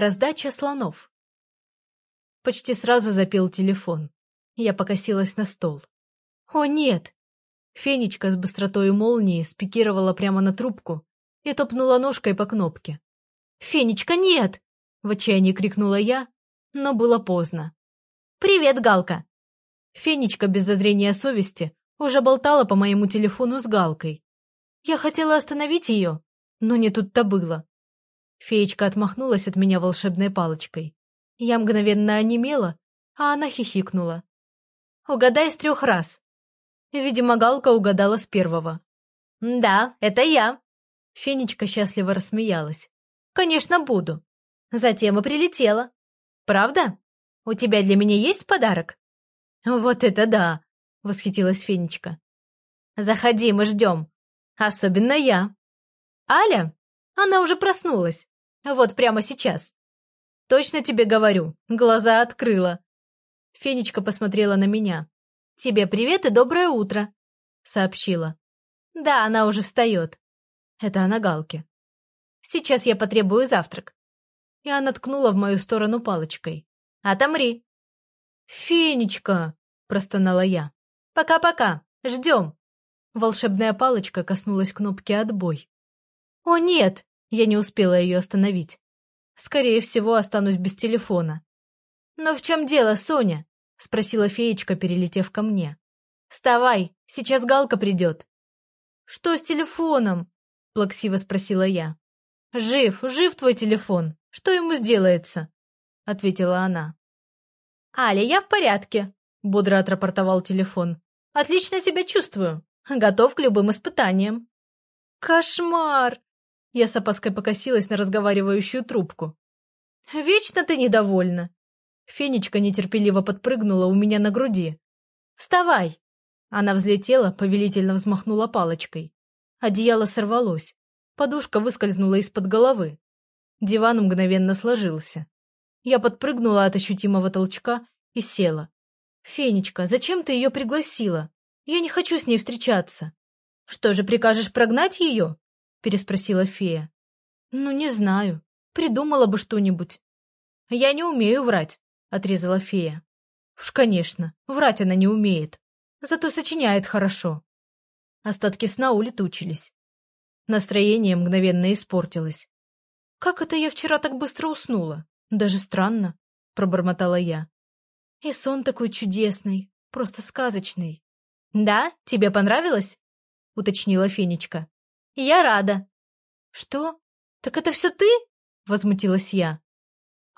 Раздача слонов. Почти сразу запел телефон. Я покосилась на стол. «О, нет!» Фенечка с быстротой молнии спикировала прямо на трубку и топнула ножкой по кнопке. «Фенечка, нет!» — в отчаянии крикнула я, но было поздно. «Привет, Галка!» Фенечка без зазрения совести уже болтала по моему телефону с Галкой. Я хотела остановить ее, но не тут-то было. Феечка отмахнулась от меня волшебной палочкой. Я мгновенно онемела, а она хихикнула. «Угадай с трех раз». Видимо, Галка угадала с первого. «Да, это я». Фенечка счастливо рассмеялась. «Конечно, буду. Затем и прилетела. Правда? У тебя для меня есть подарок?» «Вот это да!» — восхитилась Фенечка. «Заходи, мы ждем. Особенно я». «Аля?» Она уже проснулась. Вот прямо сейчас. Точно тебе говорю, глаза открыла. Фенечка посмотрела на меня. «Тебе привет и доброе утро», — сообщила. «Да, она уже встает». Это она Галке. «Сейчас я потребую завтрак». И она ткнула в мою сторону палочкой. «Отомри». «Фенечка!» — простонала я. «Пока-пока, ждем». Волшебная палочка коснулась кнопки «Отбой». «О, нет!» Я не успела ее остановить. Скорее всего, останусь без телефона. «Но в чем дело, Соня?» — спросила феечка, перелетев ко мне. «Вставай, сейчас Галка придет». «Что с телефоном?» — плаксиво спросила я. «Жив, жив твой телефон. Что ему сделается?» — ответила она. «Аля, я в порядке», — бодро отрапортовал телефон. «Отлично себя чувствую. Готов к любым испытаниям». «Кошмар!» Я с опаской покосилась на разговаривающую трубку. «Вечно ты недовольна!» Фенечка нетерпеливо подпрыгнула у меня на груди. «Вставай!» Она взлетела, повелительно взмахнула палочкой. Одеяло сорвалось. Подушка выскользнула из-под головы. Диван мгновенно сложился. Я подпрыгнула от ощутимого толчка и села. «Фенечка, зачем ты ее пригласила? Я не хочу с ней встречаться. Что же, прикажешь прогнать ее?» — переспросила фея. «Ну, не знаю. Придумала бы что-нибудь». «Я не умею врать», — отрезала фея. «Уж, конечно, врать она не умеет. Зато сочиняет хорошо». Остатки сна улетучились. Настроение мгновенно испортилось. «Как это я вчера так быстро уснула? Даже странно», — пробормотала я. «И сон такой чудесный, просто сказочный». «Да? Тебе понравилось?» — уточнила Фенечка. Я рада. Что? Так это все ты? Возмутилась я.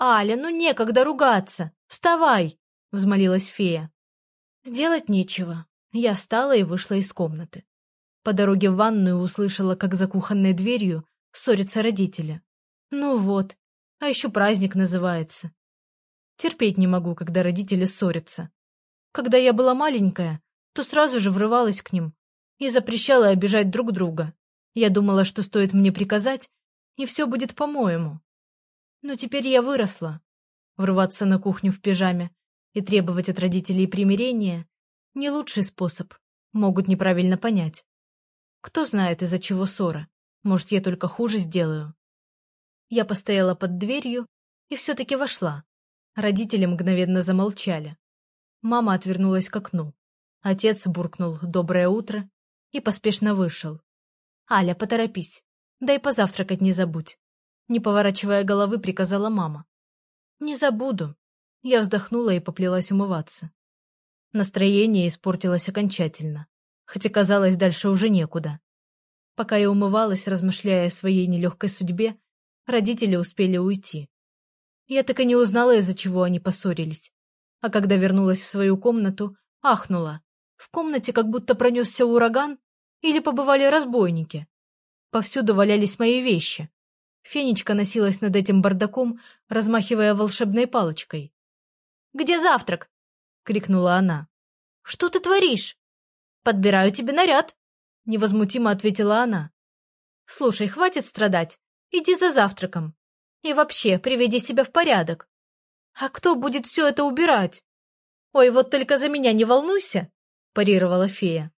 Аля, ну некогда ругаться. Вставай, взмолилась фея. Сделать нечего. Я встала и вышла из комнаты. По дороге в ванную услышала, как за кухонной дверью ссорятся родители. Ну вот, а еще праздник называется. Терпеть не могу, когда родители ссорятся. Когда я была маленькая, то сразу же врывалась к ним и запрещала обижать друг друга. Я думала, что стоит мне приказать, и все будет по-моему. Но теперь я выросла. Врываться на кухню в пижаме и требовать от родителей примирения — не лучший способ. Могут неправильно понять. Кто знает, из-за чего ссора. Может, я только хуже сделаю. Я постояла под дверью и все-таки вошла. Родители мгновенно замолчали. Мама отвернулась к окну. Отец буркнул «доброе утро» и поспешно вышел. «Аля, поторопись. Да и позавтракать не забудь». Не поворачивая головы, приказала мама. «Не забуду». Я вздохнула и поплелась умываться. Настроение испортилось окончательно, хотя казалось, дальше уже некуда. Пока я умывалась, размышляя о своей нелегкой судьбе, родители успели уйти. Я так и не узнала, из-за чего они поссорились. А когда вернулась в свою комнату, ахнула. В комнате как будто пронесся ураган, или побывали разбойники? Повсюду валялись мои вещи. Фенечка носилась над этим бардаком, размахивая волшебной палочкой. «Где завтрак?» — крикнула она. «Что ты творишь?» «Подбираю тебе наряд», — невозмутимо ответила она. «Слушай, хватит страдать. Иди за завтраком. И вообще, приведи себя в порядок. А кто будет все это убирать?» «Ой, вот только за меня не волнуйся», — парировала фея.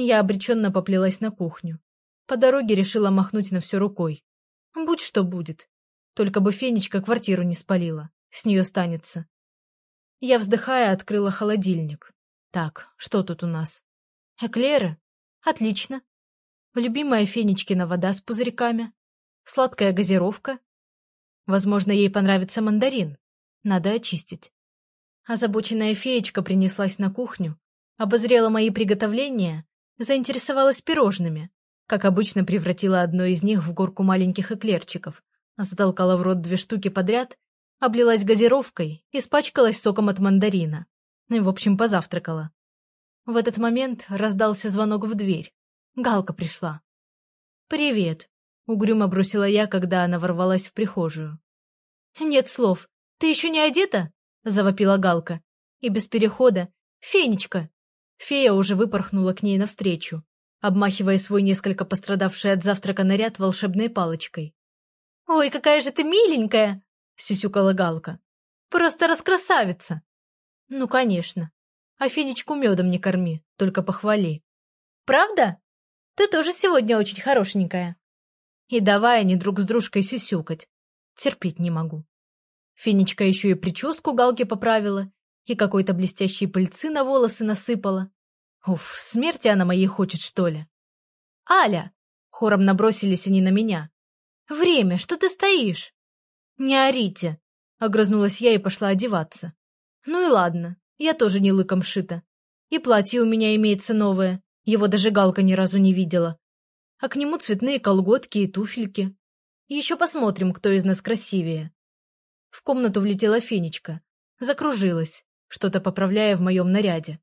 Я обреченно поплелась на кухню. По дороге решила махнуть на все рукой. Будь что будет. Только бы Фенечка квартиру не спалила. С нее станется. Я, вздыхая, открыла холодильник. Так, что тут у нас? Эклеры? Отлично. Любимая Фенечкина вода с пузырьками. Сладкая газировка. Возможно, ей понравится мандарин. Надо очистить. Озабоченная феечка принеслась на кухню, обозрела мои приготовления, заинтересовалась пирожными. Как обычно, превратила одно из них в горку маленьких эклерчиков, затолкала в рот две штуки подряд, облилась газировкой, испачкалась соком от мандарина. Ну и, в общем, позавтракала. В этот момент раздался звонок в дверь. Галка пришла. «Привет», — угрюмо бросила я, когда она ворвалась в прихожую. «Нет слов. Ты еще не одета?» — завопила Галка. И без перехода «Фенечка!» Фея уже выпорхнула к ней навстречу, обмахивая свой несколько пострадавший от завтрака наряд волшебной палочкой. «Ой, какая же ты миленькая!» — сюсюкала Галка. «Просто раскрасавица!» «Ну, конечно. А Фенечку медом не корми, только похвали». «Правда? Ты тоже сегодня очень хорошенькая». И давай они друг с дружкой сюсюкать. Терпеть не могу. Фенечка еще и прическу Галке поправила и какой-то блестящей пыльцы на волосы насыпала. Уф, смерти она моей хочет, что ли? «Аля!» — хором набросились они на меня. «Время, что ты стоишь?» «Не орите!» — огрызнулась я и пошла одеваться. «Ну и ладно, я тоже не лыком шита. И платье у меня имеется новое, его даже Галка ни разу не видела. А к нему цветные колготки и туфельки. Еще посмотрим, кто из нас красивее». В комнату влетела Фенечка, закружилась, что-то поправляя в моем наряде.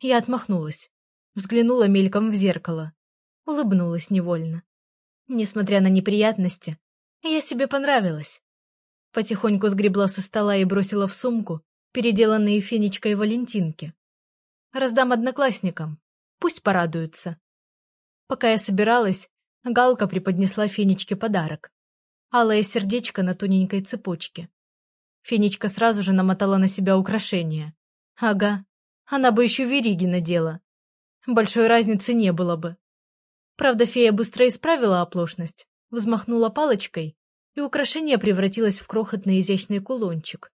Я отмахнулась, взглянула мельком в зеркало, улыбнулась невольно. Несмотря на неприятности, я себе понравилась. Потихоньку сгребла со стола и бросила в сумку переделанные фенечкой валентинки. Раздам одноклассникам, пусть порадуются. Пока я собиралась, Галка преподнесла Фенечке подарок. Алое сердечко на тоненькой цепочке. Фенечка сразу же намотала на себя украшение. Ага, она бы еще вериги надела. Большой разницы не было бы. Правда, фея быстро исправила оплошность, взмахнула палочкой, и украшение превратилось в крохотный изящный кулончик.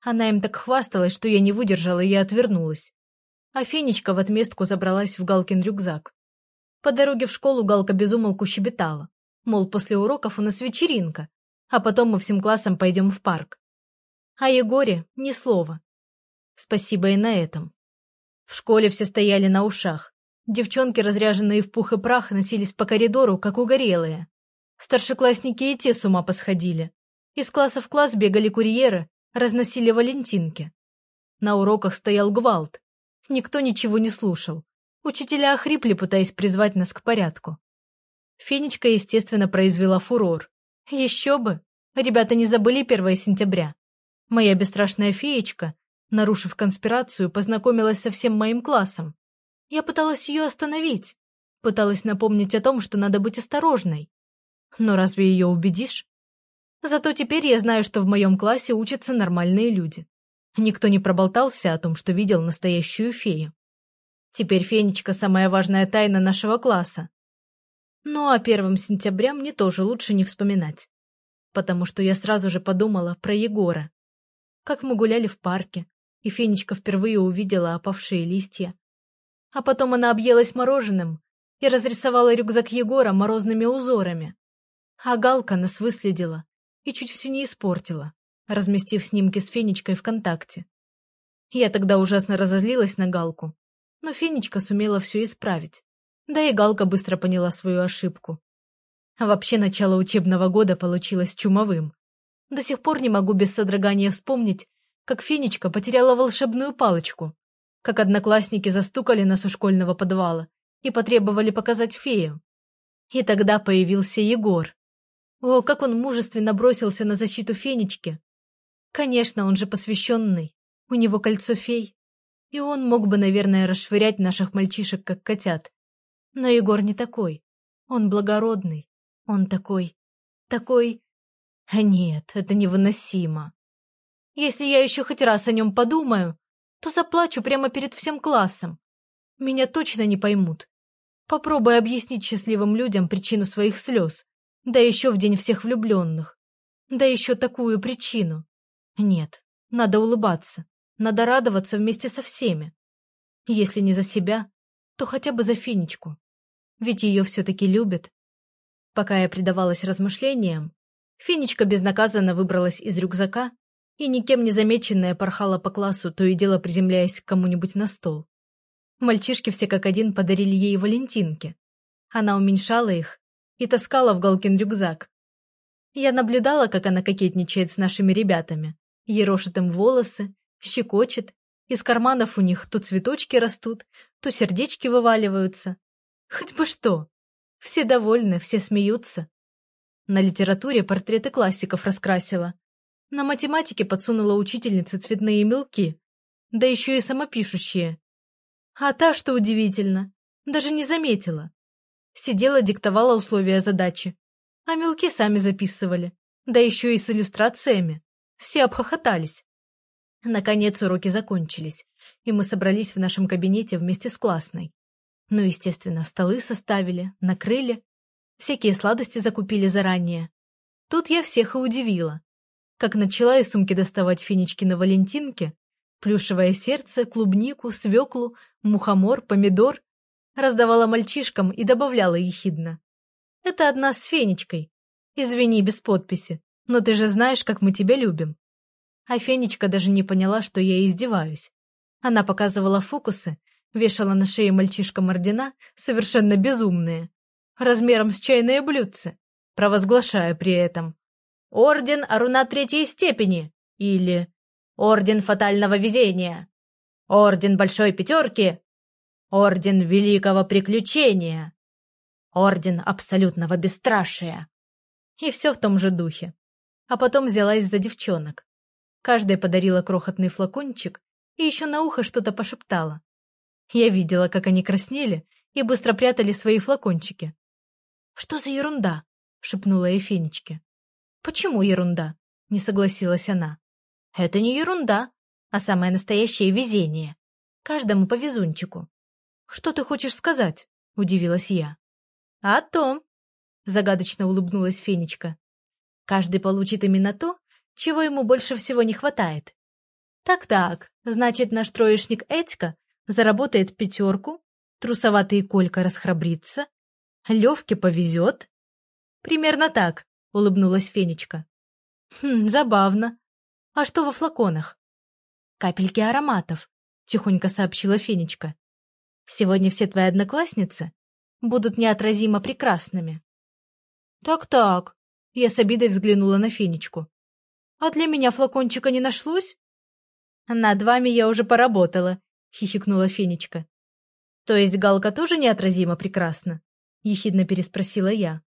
Она им так хвасталась, что я не выдержала и отвернулась. А Фенечка в отместку забралась в Галкин рюкзак. По дороге в школу Галка безумолку щебетала. Мол, после уроков у нас вечеринка, а потом мы всем классом пойдем в парк. О Егоре ни слова. Спасибо и на этом. В школе все стояли на ушах. Девчонки, разряженные в пух и прах, носились по коридору, как угорелые. Старшеклассники и те с ума посходили. Из класса в класс бегали курьеры, разносили валентинки. На уроках стоял гвалт. Никто ничего не слушал. Учителя охрипли, пытаясь призвать нас к порядку. Фенечка, естественно, произвела фурор. Еще бы! Ребята не забыли 1 сентября. Моя бесстрашная феечка, нарушив конспирацию, познакомилась со всем моим классом. Я пыталась ее остановить, пыталась напомнить о том, что надо быть осторожной. Но разве ее убедишь? Зато теперь я знаю, что в моем классе учатся нормальные люди. Никто не проболтался о том, что видел настоящую фею. Теперь Фенечка – самая важная тайна нашего класса. Ну а первым сентября мне тоже лучше не вспоминать, потому что я сразу же подумала про Егора как мы гуляли в парке, и Фенечка впервые увидела опавшие листья. А потом она объелась мороженым и разрисовала рюкзак Егора морозными узорами. А Галка нас выследила и чуть все не испортила, разместив снимки с Фенечкой ВКонтакте. Я тогда ужасно разозлилась на Галку, но Фенечка сумела все исправить. Да и Галка быстро поняла свою ошибку. А вообще начало учебного года получилось чумовым. До сих пор не могу без содрогания вспомнить, как Фенечка потеряла волшебную палочку, как одноклассники застукали нас у школьного подвала и потребовали показать фею. И тогда появился Егор. О, как он мужественно бросился на защиту Фенечки. Конечно, он же посвященный, у него кольцо фей. И он мог бы, наверное, расшвырять наших мальчишек, как котят. Но Егор не такой. Он благородный. Он такой... такой... А нет, это невыносимо. Если я еще хоть раз о нем подумаю, то заплачу прямо перед всем классом. Меня точно не поймут. Попробуй объяснить счастливым людям причину своих слез, да еще в день всех влюбленных. Да еще такую причину. Нет, надо улыбаться, надо радоваться вместе со всеми. Если не за себя, то хотя бы за Финичку. Ведь ее все-таки любят. Пока я предавалась размышлениям, Финичка безнаказанно выбралась из рюкзака и, никем не замеченная, порхала по классу, то и дело приземляясь к кому-нибудь на стол. Мальчишки все как один подарили ей валентинки. Она уменьшала их и таскала в Галкин рюкзак. Я наблюдала, как она кокетничает с нашими ребятами, ерошит им волосы, щекочет, из карманов у них то цветочки растут, то сердечки вываливаются. Хоть бы что. Все довольны, все смеются. На литературе портреты классиков раскрасила. На математике подсунула учительнице цветные мелки, да еще и самопишущие. А та, что удивительно, даже не заметила. Сидела, диктовала условия задачи, а мелки сами записывали, да еще и с иллюстрациями. Все обхохотались. Наконец уроки закончились, и мы собрались в нашем кабинете вместе с классной. Ну, естественно, столы составили, накрыли, Всякие сладости закупили заранее. Тут я всех и удивила. Как начала из сумки доставать финички на валентинке, плюшевое сердце, клубнику, свеклу, мухомор, помидор, раздавала мальчишкам и добавляла ехидно. «Это одна с Фенечкой. Извини, без подписи, но ты же знаешь, как мы тебя любим». А Фенечка даже не поняла, что я издеваюсь. Она показывала фокусы, вешала на шее мальчишкам ордена, совершенно безумные, размером с чайное блюдце, провозглашая при этом «Орден Аруна Третьей степени» или «Орден Фатального Везения», «Орден Большой Пятерки», «Орден Великого Приключения», «Орден Абсолютного Бесстрашия». И все в том же духе. А потом взялась за девчонок. Каждая подарила крохотный флакончик и еще на ухо что-то пошептала. Я видела, как они краснели и быстро прятали свои флакончики. «Что за ерунда?» — шепнула я Фенечке. «Почему ерунда?» — не согласилась она. «Это не ерунда, а самое настоящее везение. Каждому по везунчику». «Что ты хочешь сказать?» — удивилась я. «О том», — загадочно улыбнулась Фенечка. «Каждый получит именно то, чего ему больше всего не хватает. Так-так, значит, наш троечник Этька заработает пятерку, трусоватый Колька расхрабрится, Левке повезет. Примерно так, улыбнулась Фенечка. Хм, забавно. А что во флаконах? Капельки ароматов, тихонько сообщила Фенечка. Сегодня все твои одноклассницы будут неотразимо прекрасными. Так-так, я с обидой взглянула на Фенечку. А для меня флакончика не нашлось? Над вами я уже поработала, хихикнула Фенечка. То есть Галка тоже неотразимо прекрасна? Ехидно переспросила я.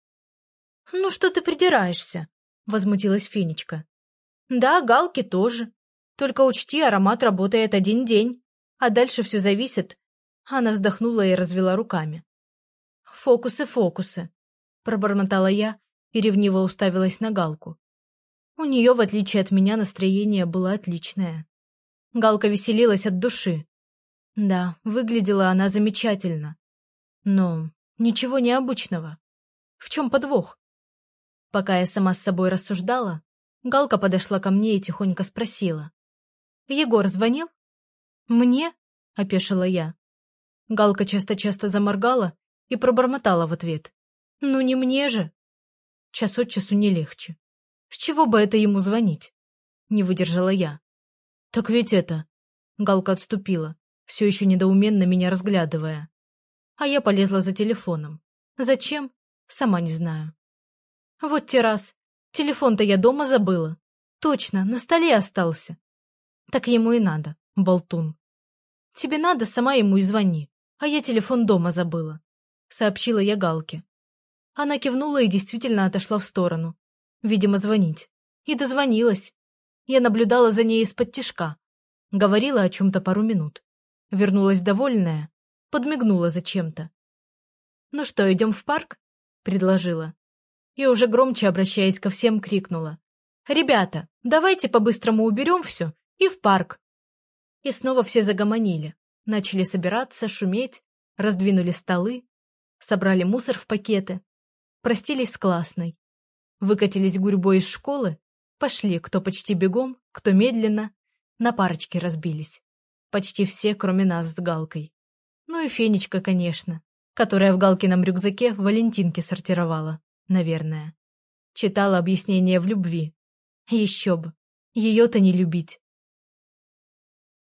«Ну что ты придираешься?» — возмутилась Фенечка. «Да, галки тоже. Только учти, аромат работает один день, а дальше все зависит». Она вздохнула и развела руками. «Фокусы, фокусы», — пробормотала я и ревниво уставилась на Галку. У нее, в отличие от меня, настроение было отличное. Галка веселилась от души. Да, выглядела она замечательно. Но Ничего необычного. В чем подвох? Пока я сама с собой рассуждала, Галка подошла ко мне и тихонько спросила. «Егор звонил?» «Мне?» — опешила я. Галка часто-часто заморгала и пробормотала в ответ. «Ну не мне же!» Час от часу не легче. С чего бы это ему звонить? Не выдержала я. «Так ведь это...» Галка отступила, все еще недоуменно меня разглядывая а я полезла за телефоном. Зачем? Сама не знаю. Вот те раз. Телефон-то я дома забыла. Точно, на столе остался. Так ему и надо, болтун. Тебе надо, сама ему и звони. А я телефон дома забыла. Сообщила я Галке. Она кивнула и действительно отошла в сторону. Видимо, звонить. И дозвонилась. Я наблюдала за ней из-под тишка. Говорила о чем-то пару минут. Вернулась довольная, подмигнула зачем-то. «Ну что, идем в парк?» — предложила. И уже громче, обращаясь ко всем, крикнула. «Ребята, давайте по-быстрому уберем все и в парк!» И снова все загомонили, начали собираться, шуметь, раздвинули столы, собрали мусор в пакеты, простились с классной, выкатились гурьбой из школы Пошли, кто почти бегом, кто медленно. На парочки разбились. Почти все, кроме нас с Галкой. Ну и Фенечка, конечно, которая в Галкином рюкзаке Валентинки сортировала, наверное. Читала объяснение в любви. Еще бы. Ее-то не любить.